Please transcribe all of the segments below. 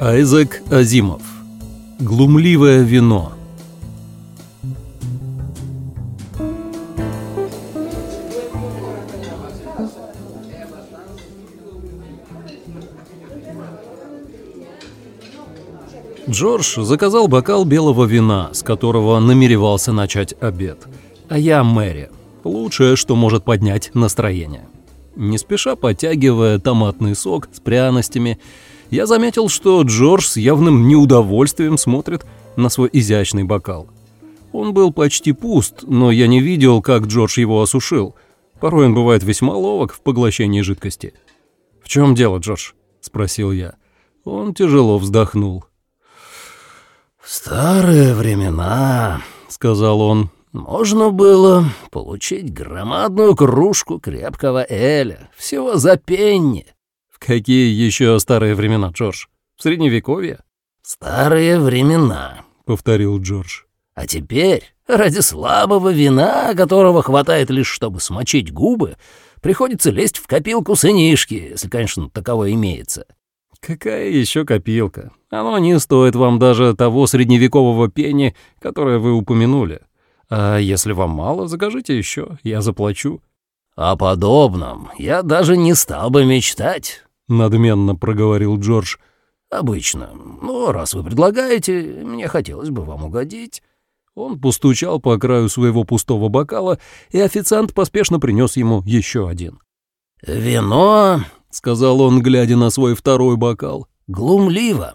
Айзек Азимов. Глумливое вино. Джордж заказал бокал белого вина, с которого намеревался начать обед. А я Мэри. Лучшее, что может поднять настроение. Не спеша подтягивая томатный сок с пряностями, я заметил, что Джордж с явным неудовольствием смотрит на свой изящный бокал. Он был почти пуст, но я не видел, как Джордж его осушил. Порой он бывает весьма ловок в поглощении жидкости. «В чем дело, Джордж?» — спросил я. Он тяжело вздохнул. «В старые времена», — сказал он, — «можно было получить громадную кружку крепкого эля, всего за пенни». «В какие еще старые времена, Джордж? В Средневековье?» «Старые времена», — повторил Джордж. «А теперь, ради слабого вина, которого хватает лишь, чтобы смочить губы, приходится лезть в копилку сынишки, если, конечно, таково имеется». «Какая еще копилка? Оно не стоит вам даже того средневекового пени, которое вы упомянули. А если вам мало, закажите еще, я заплачу». «О подобном я даже не стал бы мечтать», — надменно проговорил Джордж. «Обычно. Но раз вы предлагаете, мне хотелось бы вам угодить». Он постучал по краю своего пустого бокала, и официант поспешно принес ему еще один. «Вино — сказал он, глядя на свой второй бокал. «Глумливо.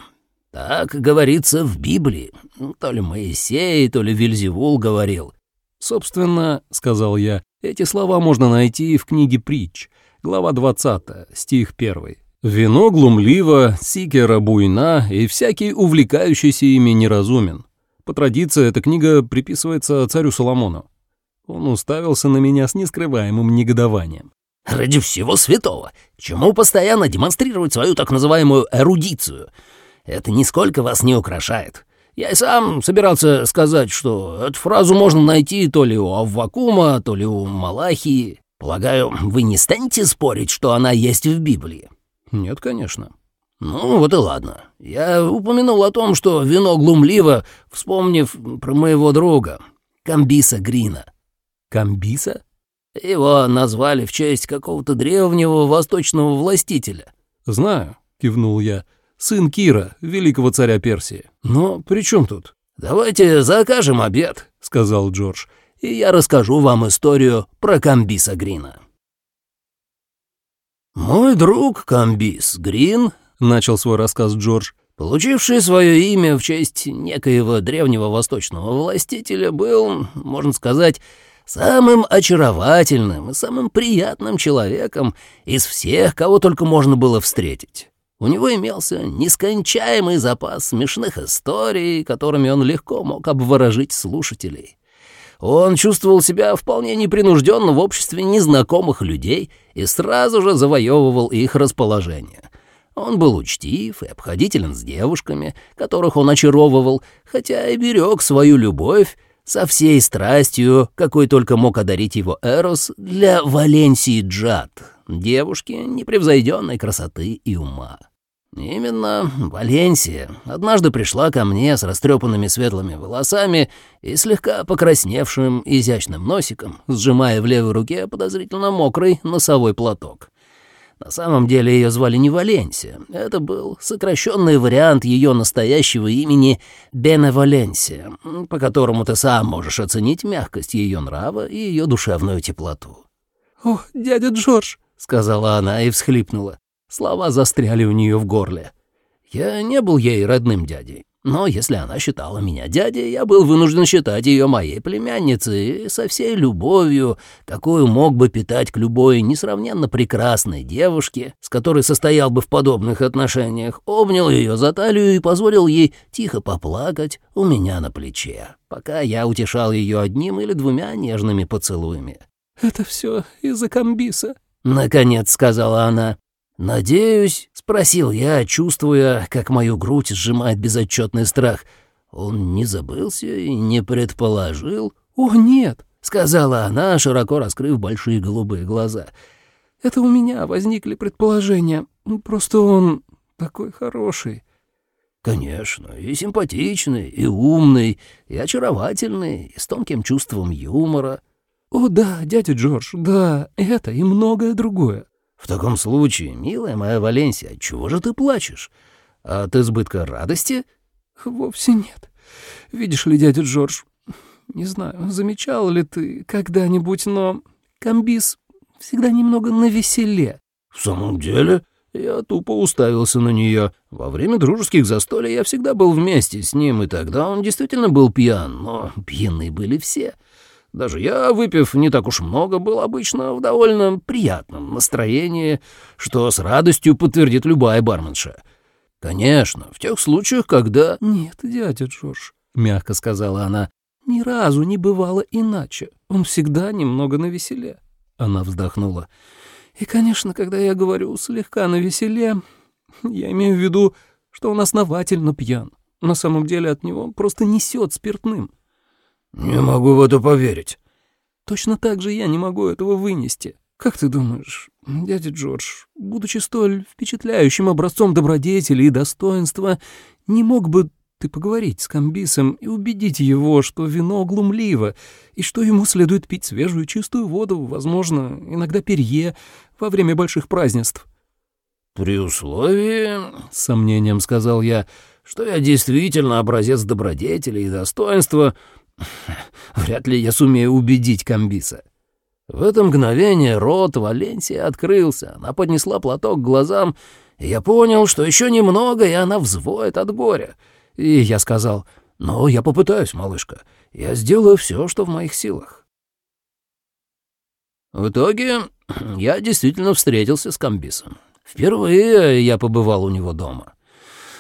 Так говорится в Библии. То ли Моисей, то ли Вильзевул говорил». «Собственно, — сказал я, — эти слова можно найти в книге «Притч», глава 20, стих 1. «Вино глумливо, сикера буйна, и всякий увлекающийся ими неразумен». По традиции эта книга приписывается царю Соломону. Он уставился на меня с нескрываемым негодованием. Ради всего святого, чему постоянно демонстрировать свою так называемую эрудицию? Это нисколько вас не украшает. Я и сам собирался сказать, что эту фразу можно найти то ли у Аввакума, то ли у Малахии. Полагаю, вы не станете спорить, что она есть в Библии? Нет, конечно. Ну, вот и ладно. Я упомянул о том, что вино глумливо, вспомнив про моего друга, Камбиса Грина. Камбиса? Его назвали в честь какого-то древнего восточного властителя. «Знаю», — кивнул я, — «сын Кира, великого царя Персии. Но при чем тут?» «Давайте закажем обед», — сказал Джордж, «и я расскажу вам историю про Камбиса Грина». «Мой друг Камбис Грин», — начал свой рассказ Джордж, получивший свое имя в честь некоего древнего восточного властителя, был, можно сказать, самым очаровательным и самым приятным человеком из всех, кого только можно было встретить. У него имелся нескончаемый запас смешных историй, которыми он легко мог обворожить слушателей. Он чувствовал себя вполне непринужденно в обществе незнакомых людей и сразу же завоевывал их расположение. Он был учтив и обходителен с девушками, которых он очаровывал, хотя и берег свою любовь со всей страстью, какой только мог одарить его Эрос для Валенсии Джад, девушки непревзойденной красоты и ума. Именно Валенсия однажды пришла ко мне с растрепанными светлыми волосами и слегка покрасневшим изящным носиком, сжимая в левой руке подозрительно мокрый носовой платок. На самом деле ее звали не Валенсия. Это был сокращенный вариант ее настоящего имени Беневаленсия, по которому ты сам можешь оценить мягкость ее нрава и ее душевную теплоту. «О, дядя Джордж!» — сказала она и всхлипнула. Слова застряли у нее в горле. Я не был ей родным дядей. Но если она считала меня дядей, я был вынужден считать ее моей племянницей и со всей любовью, какую мог бы питать к любой несравненно прекрасной девушке, с которой состоял бы в подобных отношениях, обнял ее за талию и позволил ей тихо поплакать у меня на плече, пока я утешал ее одним или двумя нежными поцелуями. «Это все из-за комбиса», — наконец сказала она. «Надеюсь», — спросил я, чувствуя, как мою грудь сжимает безотчетный страх. Он не забылся и не предположил. «О, нет», — сказала она, широко раскрыв большие голубые глаза. «Это у меня возникли предположения. Просто он такой хороший». Конечно, и симпатичный, и умный, и очаровательный, и с тонким чувством юмора. О да, дядя Джордж, да, это и многое другое. В таком случае, милая моя Валенсия, чего же ты плачешь? От избытка радости? Вовсе нет. Видишь ли, дядя Джордж, не знаю, замечал ли ты когда-нибудь, но комбис всегда немного навеселе. В самом деле? Я тупо уставился на нее. Во время дружеских застолий я всегда был вместе с ним, и тогда он действительно был пьян, но пьяны были все. Даже я, выпив не так уж много, был обычно в довольно приятном настроении, что с радостью подтвердит любая барменша. Конечно, в тех случаях, когда... «Нет, дядя Джордж», — мягко сказала она, — «ни разу не бывало иначе. Он всегда немного навеселе». Она вздохнула. И, конечно, когда я говорю «слегка навеселе», я имею в виду, что он основательно пьян. На самом деле от него просто несет спиртным. «Не могу в это поверить». «Точно так же я не могу этого вынести. Как ты думаешь, дядя Джордж, будучи столь впечатляющим образцом добродетели и достоинства, не мог бы ты поговорить с Камбисом и убедить его, что вино глумливо, и что ему следует пить свежую чистую воду, возможно, иногда перье, во время больших празднеств. «При условии, — с сомнением сказал я, — что я действительно образец добродетели и достоинства, вряд ли я сумею убедить Камбиса». В это мгновение рот Валенсии открылся, она поднесла платок к глазам, и я понял, что еще немного, и она взвоет от горя — и я сказал, «Ну, я попытаюсь, малышка. Я сделаю все, что в моих силах». В итоге я действительно встретился с Камбисом. Впервые я побывал у него дома.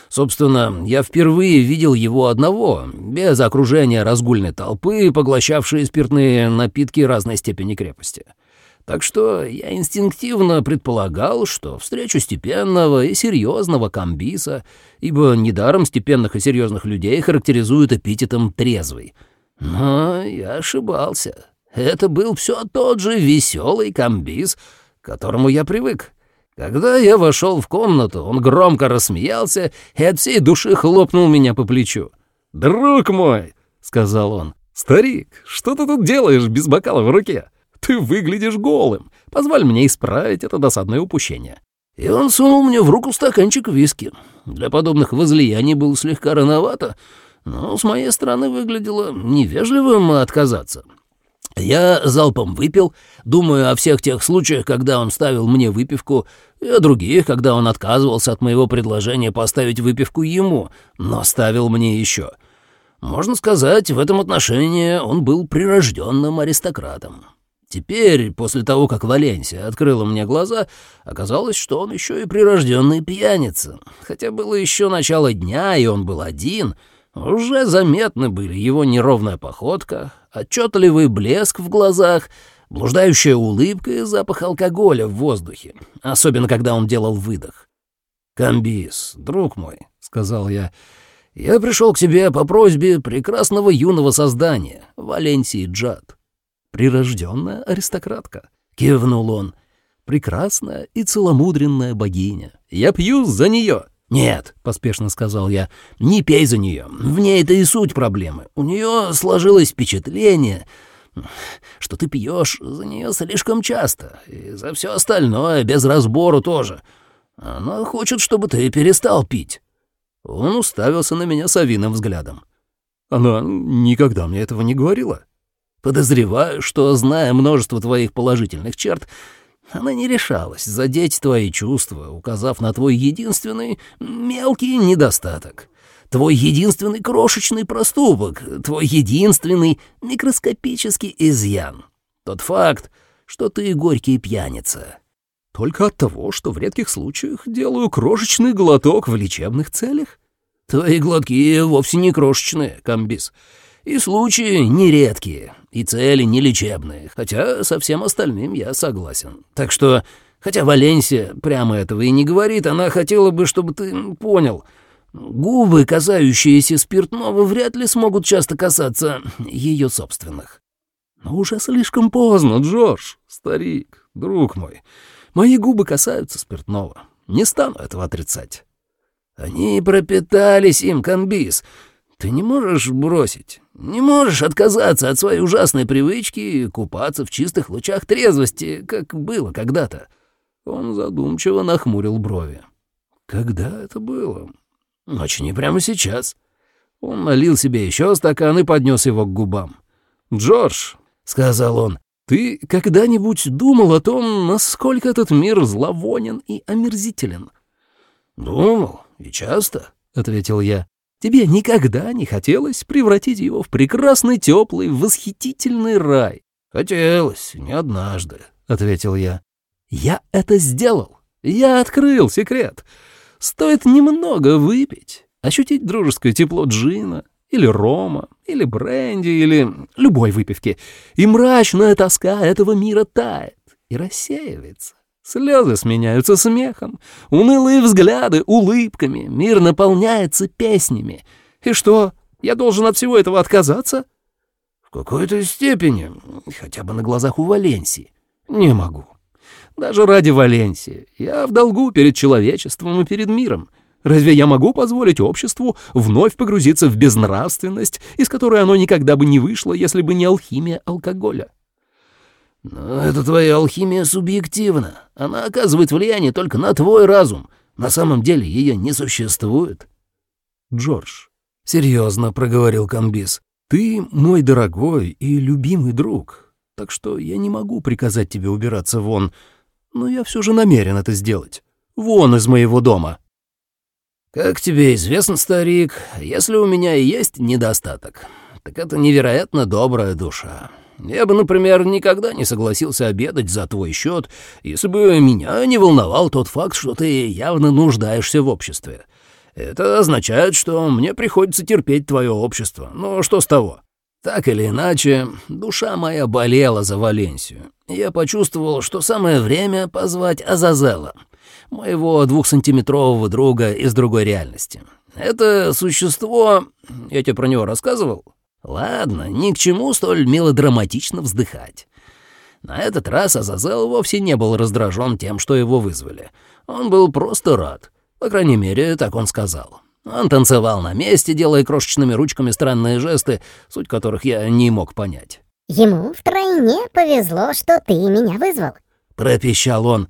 Собственно, я впервые видел его одного, без окружения разгульной толпы, поглощавшей спиртные напитки разной степени крепости. Так что я инстинктивно предполагал, что встречу степенного и серьезного комбиса, ибо недаром степенных и серьезных людей характеризуют эпитетом «трезвый». Но я ошибался. Это был все тот же веселый комбис, к которому я привык. Когда я вошел в комнату, он громко рассмеялся и от всей души хлопнул меня по плечу. «Друг мой!» — сказал он. «Старик, что ты тут делаешь без бокала в руке?» Ты выглядишь голым. Позволь мне исправить это досадное упущение». И он сунул мне в руку стаканчик виски. Для подобных возлияний было слегка рановато, но с моей стороны выглядело невежливым отказаться. Я залпом выпил, думаю о всех тех случаях, когда он ставил мне выпивку, и о других, когда он отказывался от моего предложения поставить выпивку ему, но ставил мне еще. Можно сказать, в этом отношении он был прирожденным аристократом. Теперь, после того, как Валенсия открыла мне глаза, оказалось, что он еще и прирожденный пьяница. Хотя было еще начало дня, и он был один, уже заметны были его неровная походка, отчетливый блеск в глазах, блуждающая улыбка и запах алкоголя в воздухе, особенно когда он делал выдох. «Камбис, друг мой», — сказал я, — «я пришел к тебе по просьбе прекрасного юного создания, Валенсии Джад». «Прирожденная аристократка», — кивнул он. «Прекрасная и целомудренная богиня. Я пью за нее». «Нет», — поспешно сказал я, — «не пей за нее. В ней это и суть проблемы. У нее сложилось впечатление, что ты пьешь за нее слишком часто, и за все остальное без разбору тоже. Она хочет, чтобы ты перестал пить». Он уставился на меня совиным взглядом. «Она никогда мне этого не говорила». Подозреваю, что, зная множество твоих положительных черт, она не решалась задеть твои чувства, указав на твой единственный мелкий недостаток. Твой единственный крошечный проступок, твой единственный микроскопический изъян. Тот факт, что ты горький пьяница. Только от того, что в редких случаях делаю крошечный глоток в лечебных целях? Твои глотки вовсе не крошечные, комбис. И случаи нередкие, и цели нелечебные, хотя со всем остальным я согласен. Так что, хотя Валенсия прямо этого и не говорит, она хотела бы, чтобы ты понял, губы, касающиеся спиртного, вряд ли смогут часто касаться ее собственных. Но уже слишком поздно, Джордж, старик, друг мой. Мои губы касаются спиртного. Не стану этого отрицать. Они пропитались им, комбис. Ты не можешь бросить, не можешь отказаться от своей ужасной привычки купаться в чистых лучах трезвости, как было когда-то». Он задумчиво нахмурил брови. «Когда это было?» «Ночью не прямо сейчас». Он налил себе еще стакан и поднес его к губам. «Джордж», — сказал он, — «ты когда-нибудь думал о том, насколько этот мир зловонен и омерзителен?» «Думал, и часто», — ответил я. «Тебе никогда не хотелось превратить его в прекрасный, теплый, восхитительный рай?» «Хотелось, не однажды», — ответил я. «Я это сделал. Я открыл секрет. Стоит немного выпить, ощутить дружеское тепло джина, или рома, или бренди, или любой выпивки, и мрачная тоска этого мира тает и рассеивается. Слезы сменяются смехом, унылые взгляды — улыбками, мир наполняется песнями. И что, я должен от всего этого отказаться? В какой-то степени, хотя бы на глазах у Валенсии. Не могу. Даже ради Валенсии. Я в долгу перед человечеством и перед миром. Разве я могу позволить обществу вновь погрузиться в безнравственность, из которой оно никогда бы не вышло, если бы не алхимия алкоголя? Но это твоя алхимия субъективна. Она оказывает влияние только на твой разум. На самом деле ее не существует. Джордж, серьезно проговорил Камбис, ты мой дорогой и любимый друг, так что я не могу приказать тебе убираться вон, но я все же намерен это сделать. Вон из моего дома. «Как тебе известно, старик, если у меня и есть недостаток, так это невероятно добрая душа. Я бы, например, никогда не согласился обедать за твой счет, если бы меня не волновал тот факт, что ты явно нуждаешься в обществе. Это означает, что мне приходится терпеть твое общество. Ну, что с того? Так или иначе, душа моя болела за Валенсию. Я почувствовал, что самое время позвать Азазела — моего двухсантиметрового друга из другой реальности. Это существо... Я тебе про него рассказывал? Ладно, ни к чему столь мелодраматично вздыхать. На этот раз Азазел вовсе не был раздражен тем, что его вызвали. Он был просто рад. По крайней мере, так он сказал. Он танцевал на месте, делая крошечными ручками странные жесты, суть которых я не мог понять. «Ему втройне повезло, что ты меня вызвал», — пропищал он.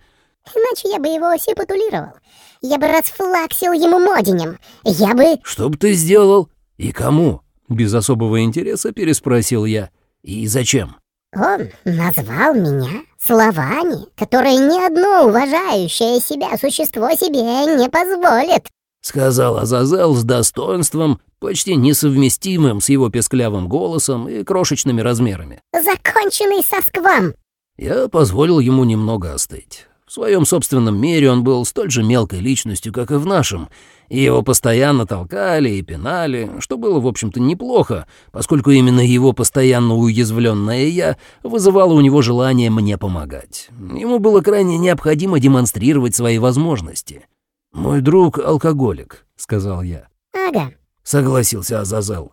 Иначе я бы его сепатулировал. Я бы расфлаксил ему модинем. Я бы... Что бы ты сделал? И кому? Без особого интереса переспросил я. И зачем? Он назвал меня словами, которые ни одно уважающее себя существо себе не позволит. Сказал Азазел с достоинством, почти несовместимым с его песклявым голосом и крошечными размерами. «Законченный сосквам!» Я позволил ему немного остыть. В своем собственном мире он был столь же мелкой личностью, как и в нашем, и его постоянно толкали и пинали, что было, в общем-то, неплохо, поскольку именно его постоянно уязвленное «я» вызывало у него желание мне помогать. Ему было крайне необходимо демонстрировать свои возможности. «Мой друг — алкоголик», — сказал я. «Ага», — согласился Азазел.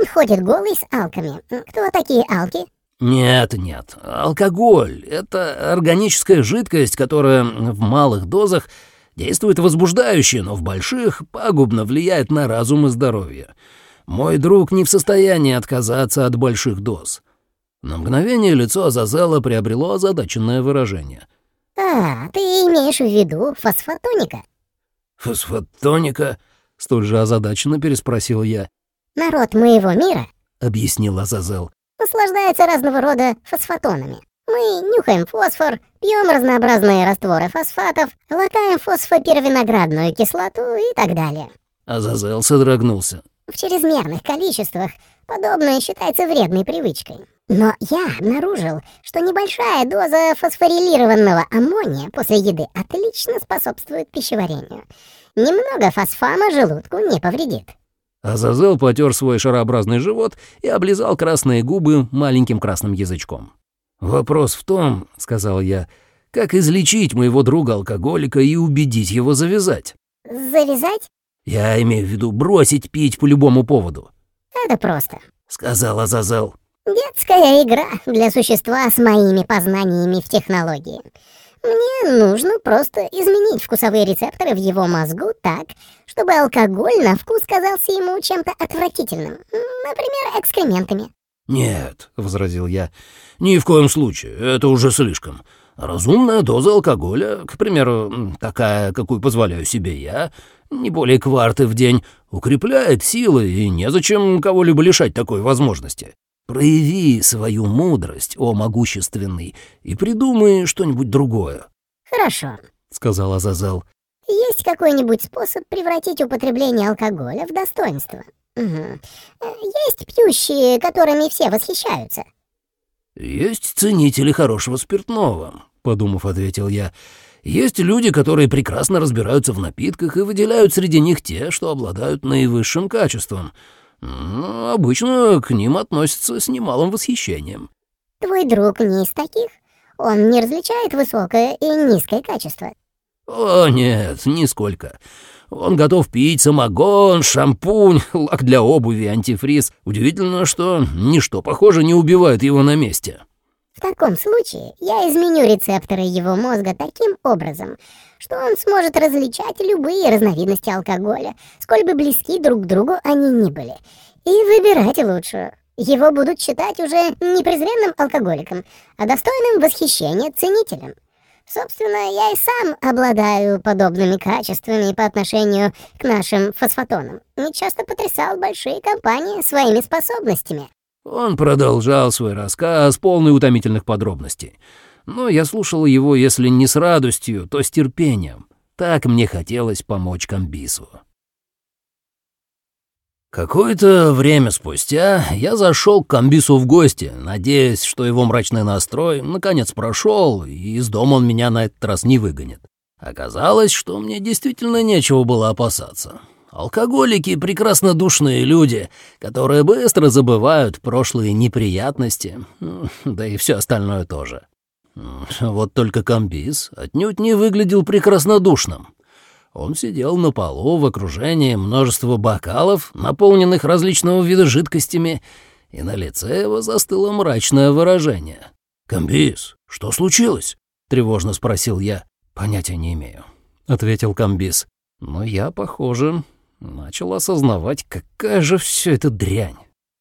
«Он ходит голый с алками. Кто такие алки?» «Нет, нет. Алкоголь — это органическая жидкость, которая в малых дозах действует возбуждающе, но в больших пагубно влияет на разум и здоровье. Мой друг не в состоянии отказаться от больших доз». На мгновение лицо Азазела приобрело озадаченное выражение. «А, ты имеешь в виду фосфотоника?» «Фосфотоника?» — столь же озадаченно переспросил я. «Народ моего мира», — объяснил Азазел, наслаждается разного рода фосфатонами. Мы нюхаем фосфор, пьем разнообразные растворы фосфатов, латаем фосфопервиноградную кислоту и так далее. Азазел содрогнулся. В чрезмерных количествах подобное считается вредной привычкой. Но я обнаружил, что небольшая доза фосфорилированного аммония после еды отлично способствует пищеварению. Немного фосфама желудку не повредит. Азазел потер свой шарообразный живот и облизал красные губы маленьким красным язычком. «Вопрос в том, — сказал я, — как излечить моего друга-алкоголика и убедить его завязать?» «Завязать?» «Я имею в виду бросить пить по любому поводу». «Это просто», — сказал Азазел. «Детская игра для существа с моими познаниями в технологии. Мне нужно просто изменить вкусовые рецепторы в его мозгу так, чтобы алкоголь на вкус казался ему чем-то отвратительным, например, экскрементами. «Нет», — возразил я, — «ни в коем случае, это уже слишком. Разумная доза алкоголя, к примеру, такая, какую позволяю себе я, не более кварты в день, укрепляет силы, и незачем кого-либо лишать такой возможности. Прояви свою мудрость, о могущественный, и придумай что-нибудь другое». «Хорошо», — сказал Азазел. «Есть какой-нибудь способ превратить употребление алкоголя в достоинство? Угу. Есть пьющие, которыми все восхищаются». «Есть ценители хорошего спиртного», — подумав, ответил я. «Есть люди, которые прекрасно разбираются в напитках и выделяют среди них те, что обладают наивысшим качеством. Но обычно к ним относятся с немалым восхищением». «Твой друг не из таких? Он не различает высокое и низкое качество?» «О, нет, нисколько. Он готов пить самогон, шампунь, лак для обуви, антифриз. Удивительно, что ничто, похоже, не убивает его на месте». В таком случае я изменю рецепторы его мозга таким образом, что он сможет различать любые разновидности алкоголя, сколь бы близки друг к другу они ни были, и выбирать лучшую. Его будут считать уже не презренным алкоголиком, а достойным восхищения ценителем. Собственно, я и сам обладаю подобными качествами по отношению к нашим фосфатонам и часто потрясал большие компании своими способностями. Он продолжал свой рассказ, полный утомительных подробностей. Но я слушал его, если не с радостью, то с терпением. Так мне хотелось помочь Камбису. Какое-то время спустя я зашел к Камбису в гости, надеясь, что его мрачный настрой наконец прошел, и из дома он меня на этот раз не выгонит. Оказалось, что мне действительно нечего было опасаться. Алкоголики — прекрасно душные люди, которые быстро забывают прошлые неприятности, да и все остальное тоже. Вот только комбиз отнюдь не выглядел прекраснодушным. Он сидел на полу в окружении множества бокалов, наполненных различного вида жидкостями, и на лице его застыло мрачное выражение. «Комбиз, что случилось?» — тревожно спросил я. «Понятия не имею», — ответил комбиз. «Но я, похоже, Начал осознавать, какая же все это дрянь.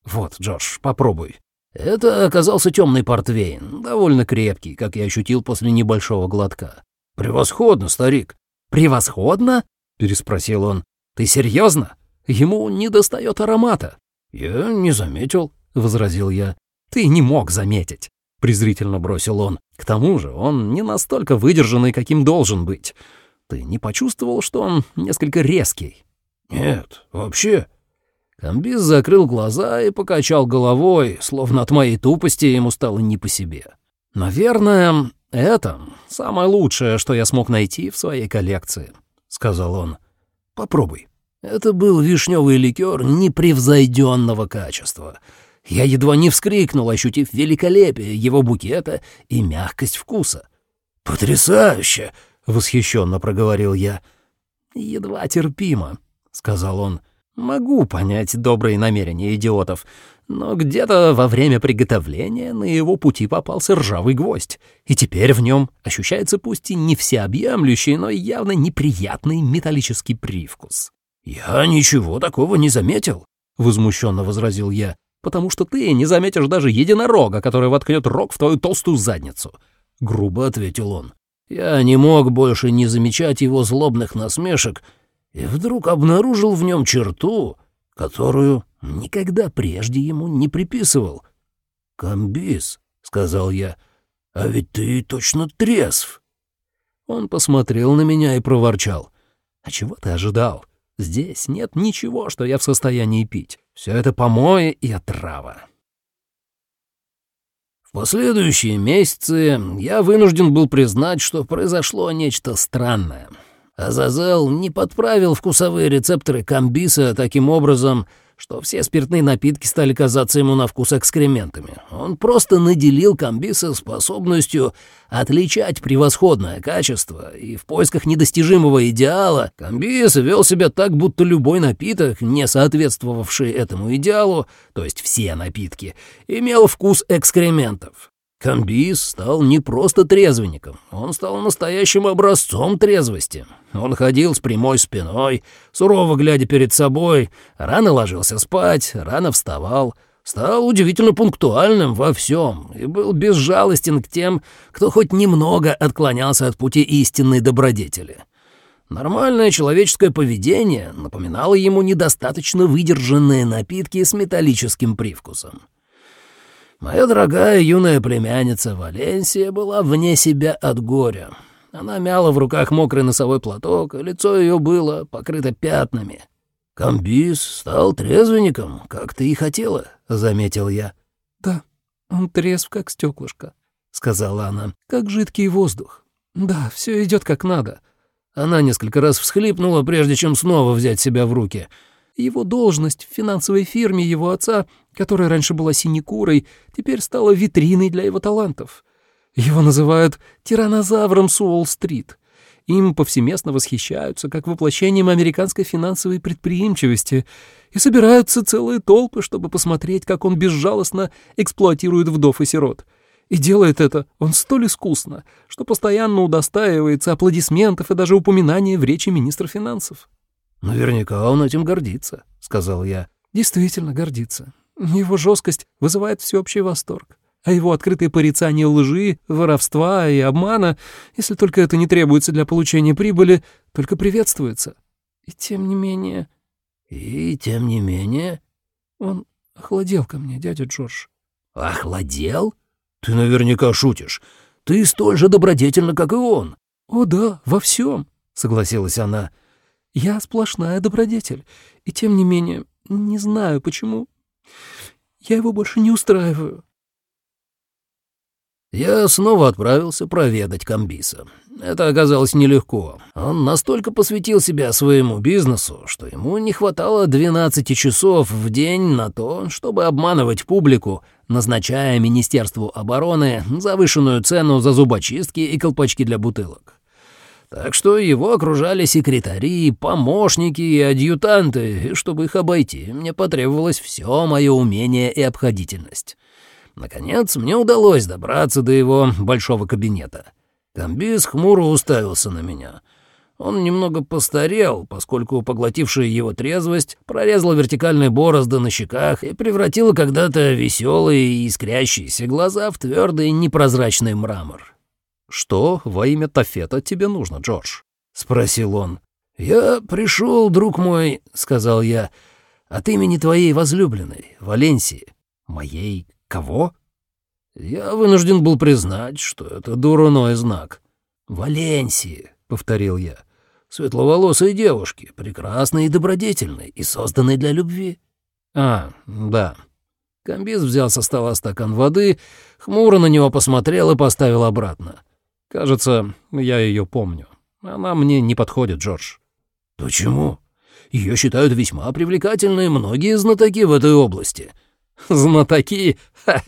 Вот, Джордж, попробуй. Это оказался темный портвейн, довольно крепкий, как я ощутил после небольшого глотка. Превосходно, старик. Превосходно? переспросил он. Ты серьезно? Ему не достает аромата. Я не заметил, возразил я. Ты не мог заметить, презрительно бросил он. К тому же он не настолько выдержанный, каким должен быть. Ты не почувствовал, что он несколько резкий? «Нет, вообще». Камбиз закрыл глаза и покачал головой, словно от моей тупости ему стало не по себе. «Наверное, это самое лучшее, что я смог найти в своей коллекции», — сказал он. «Попробуй». Это был вишневый ликер непревзойденного качества. Я едва не вскрикнул, ощутив великолепие его букета и мягкость вкуса. «Потрясающе!» — восхищенно проговорил я. «Едва терпимо», сказал он. «Могу понять добрые намерения идиотов, но где-то во время приготовления на его пути попался ржавый гвоздь, и теперь в нем ощущается пусть и не всеобъемлющий, но явно неприятный металлический привкус». «Я ничего такого не заметил», — возмущенно возразил я, «потому что ты не заметишь даже единорога, который воткнет рог в твою толстую задницу», — грубо ответил он. Я не мог больше не замечать его злобных насмешек и вдруг обнаружил в нем черту, которую никогда прежде ему не приписывал. «Камбис», — сказал я, — «а ведь ты точно трезв». Он посмотрел на меня и проворчал. «А чего ты ожидал? Здесь нет ничего, что я в состоянии пить. Все это помои и отрава». В последующие месяцы я вынужден был признать, что произошло нечто странное — Азазел не подправил вкусовые рецепторы камбиса таким образом, что все спиртные напитки стали казаться ему на вкус экскрементами. Он просто наделил камбиса способностью отличать превосходное качество, и в поисках недостижимого идеала камбис вел себя так, будто любой напиток, не соответствовавший этому идеалу, то есть все напитки, имел вкус экскрементов. Камбис стал не просто трезвенником, он стал настоящим образцом трезвости. Он ходил с прямой спиной, сурово глядя перед собой, рано ложился спать, рано вставал, стал удивительно пунктуальным во всем и был безжалостен к тем, кто хоть немного отклонялся от пути истинной добродетели. Нормальное человеческое поведение напоминало ему недостаточно выдержанные напитки с металлическим привкусом. Моя дорогая юная племянница Валенсия была вне себя от горя. Она мяла в руках мокрый носовой платок, и лицо ее было покрыто пятнами. «Камбис стал трезвенником, как ты и хотела», — заметил я. «Да, он трезв, как стеклышко», — сказала она, — «как жидкий воздух. Да, все идет как надо». Она несколько раз всхлипнула, прежде чем снова взять себя в руки — его должность в финансовой фирме его отца, которая раньше была синекурой, теперь стала витриной для его талантов. Его называют тиранозавром с Уолл-стрит. Им повсеместно восхищаются как воплощением американской финансовой предприимчивости и собираются целые толпы, чтобы посмотреть, как он безжалостно эксплуатирует вдов и сирот. И делает это он столь искусно, что постоянно удостаивается аплодисментов и даже упоминания в речи министра финансов. «Наверняка он этим гордится», — сказал я. «Действительно гордится. Его жесткость вызывает всеобщий восторг. А его открытые порицания лжи, воровства и обмана, если только это не требуется для получения прибыли, только приветствуется. И тем не менее...» «И тем не менее...» «Он охладел ко мне, дядя Джордж». «Охладел? Ты наверняка шутишь. Ты столь же добродетельна, как и он». «О да, во всем», — согласилась она. Я сплошная добродетель, и тем не менее, не знаю почему. Я его больше не устраиваю. Я снова отправился проведать Камбиса. Это оказалось нелегко. Он настолько посвятил себя своему бизнесу, что ему не хватало 12 часов в день на то, чтобы обманывать публику, назначая Министерству обороны завышенную цену за зубочистки и колпачки для бутылок. Так что его окружали секретари, помощники и адъютанты, и чтобы их обойти, мне потребовалось все мое умение и обходительность. Наконец, мне удалось добраться до его большого кабинета. Камбис хмуро уставился на меня. Он немного постарел, поскольку поглотившая его трезвость прорезала вертикальные борозды на щеках и превратила когда-то веселые и искрящиеся глаза в твердый непрозрачный мрамор. «Что во имя Тафета тебе нужно, Джордж?» — спросил он. «Я пришел, друг мой», — сказал я, — «от имени твоей возлюбленной, Валенсии». «Моей кого?» Я вынужден был признать, что это дурной знак. «Валенсии», — повторил я, — «светловолосой девушки, прекрасной и добродетельной, и созданной для любви». «А, да». Комбиз взял со стола стакан воды, хмуро на него посмотрел и поставил обратно. Кажется, я ее помню. Она мне не подходит, Джордж. Почему? Ее считают весьма привлекательной многие знатоки в этой области. Знатоки? Ха!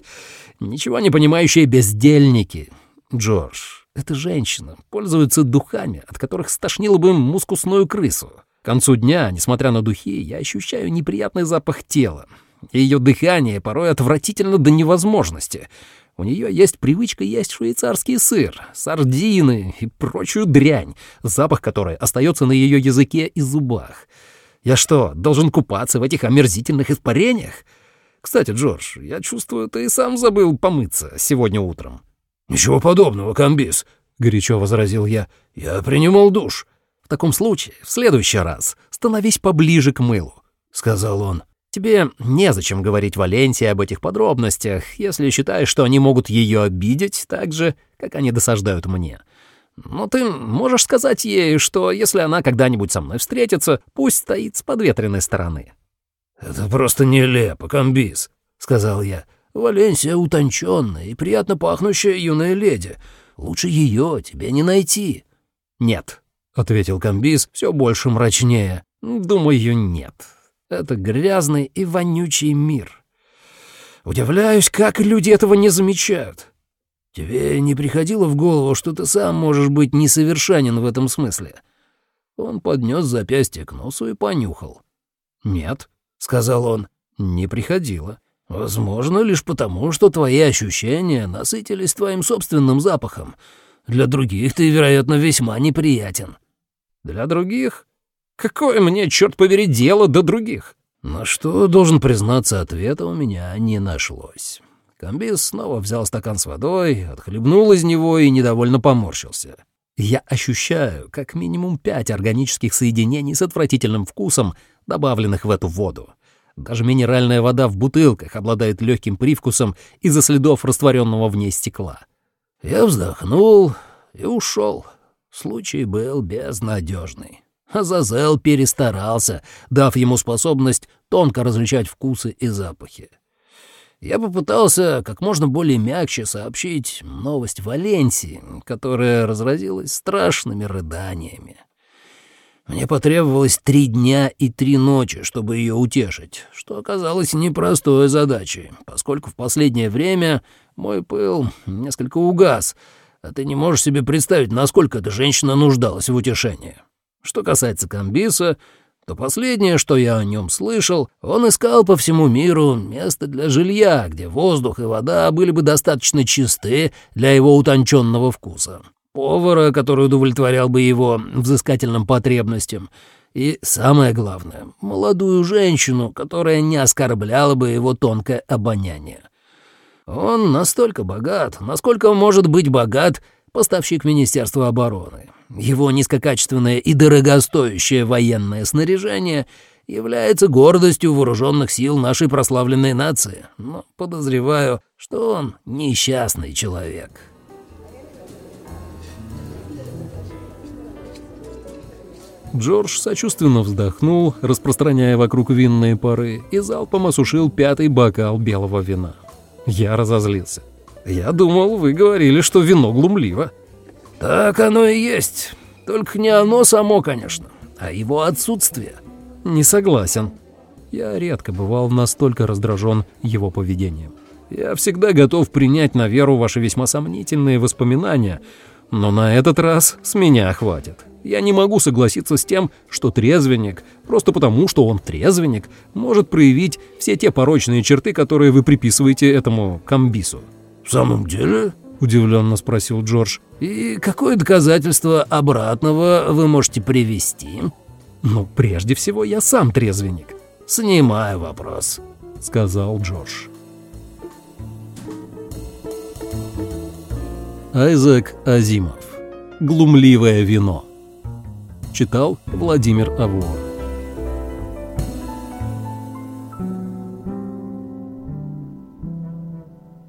Ничего не понимающие бездельники. Джордж, эта женщина пользуется духами, от которых стошнило бы мускусную крысу. К концу дня, несмотря на духи, я ощущаю неприятный запах тела. Ее дыхание порой отвратительно до невозможности — у нее есть привычка есть швейцарский сыр, сардины и прочую дрянь, запах которой остается на ее языке и зубах. Я что, должен купаться в этих омерзительных испарениях? Кстати, Джордж, я чувствую, ты и сам забыл помыться сегодня утром. «Ничего подобного, комбис», — горячо возразил я. «Я принимал душ». «В таком случае, в следующий раз становись поближе к мылу», — сказал он. Тебе незачем говорить Валенсии об этих подробностях, если считаешь, что они могут ее обидеть так же, как они досаждают мне. Но ты можешь сказать ей, что если она когда-нибудь со мной встретится, пусть стоит с подветренной стороны». «Это просто нелепо, комбис», — сказал я. «Валенсия утонченная и приятно пахнущая юная леди. Лучше ее тебе не найти». «Нет», — ответил комбис все больше мрачнее. «Думаю, нет. Это грязный и вонючий мир. Удивляюсь, как люди этого не замечают. Тебе не приходило в голову, что ты сам можешь быть несовершенен в этом смысле? Он поднес запястье к носу и понюхал. «Нет», — сказал он, — «не приходило». Возможно, лишь потому, что твои ощущения насытились твоим собственным запахом. Для других ты, вероятно, весьма неприятен. Для других? Какое мне, черт побери, дело до других? На что, должен признаться, ответа у меня не нашлось. Комбис снова взял стакан с водой, отхлебнул из него и недовольно поморщился. Я ощущаю как минимум пять органических соединений с отвратительным вкусом, добавленных в эту воду. Даже минеральная вода в бутылках обладает легким привкусом из-за следов растворенного в ней стекла. Я вздохнул и ушел. Случай был безнадежный. Азазел перестарался, дав ему способность тонко различать вкусы и запахи. Я попытался как можно более мягче сообщить новость Валенсии, которая разразилась страшными рыданиями. Мне потребовалось три дня и три ночи, чтобы ее утешить, что оказалось непростой задачей, поскольку в последнее время мой пыл несколько угас, а ты не можешь себе представить, насколько эта женщина нуждалась в утешении. Что касается Камбиса, то последнее, что я о нем слышал, он искал по всему миру место для жилья, где воздух и вода были бы достаточно чисты для его утонченного вкуса. Повара, который удовлетворял бы его взыскательным потребностям. И самое главное, молодую женщину, которая не оскорбляла бы его тонкое обоняние. Он настолько богат, насколько может быть богат поставщик Министерства обороны. Его низкокачественное и дорогостоящее военное снаряжение является гордостью вооруженных сил нашей прославленной нации, но подозреваю, что он несчастный человек». Джордж сочувственно вздохнул, распространяя вокруг винные пары, и залпом осушил пятый бокал белого вина. Я разозлился. «Я думал, вы говорили, что вино глумливо». «Так оно и есть. Только не оно само, конечно, а его отсутствие». «Не согласен». Я редко бывал настолько раздражен его поведением. Я всегда готов принять на веру ваши весьма сомнительные воспоминания, но на этот раз с меня хватит. Я не могу согласиться с тем, что трезвенник, просто потому, что он трезвенник, может проявить все те порочные черты, которые вы приписываете этому комбису. «В самом деле?» — удивленно спросил Джордж. «И какое доказательство обратного вы можете привести?» «Ну, прежде всего, я сам трезвенник». «Снимаю вопрос», — сказал Джордж. Айзек Азимов. «Глумливое вино». Читал Владимир Авур.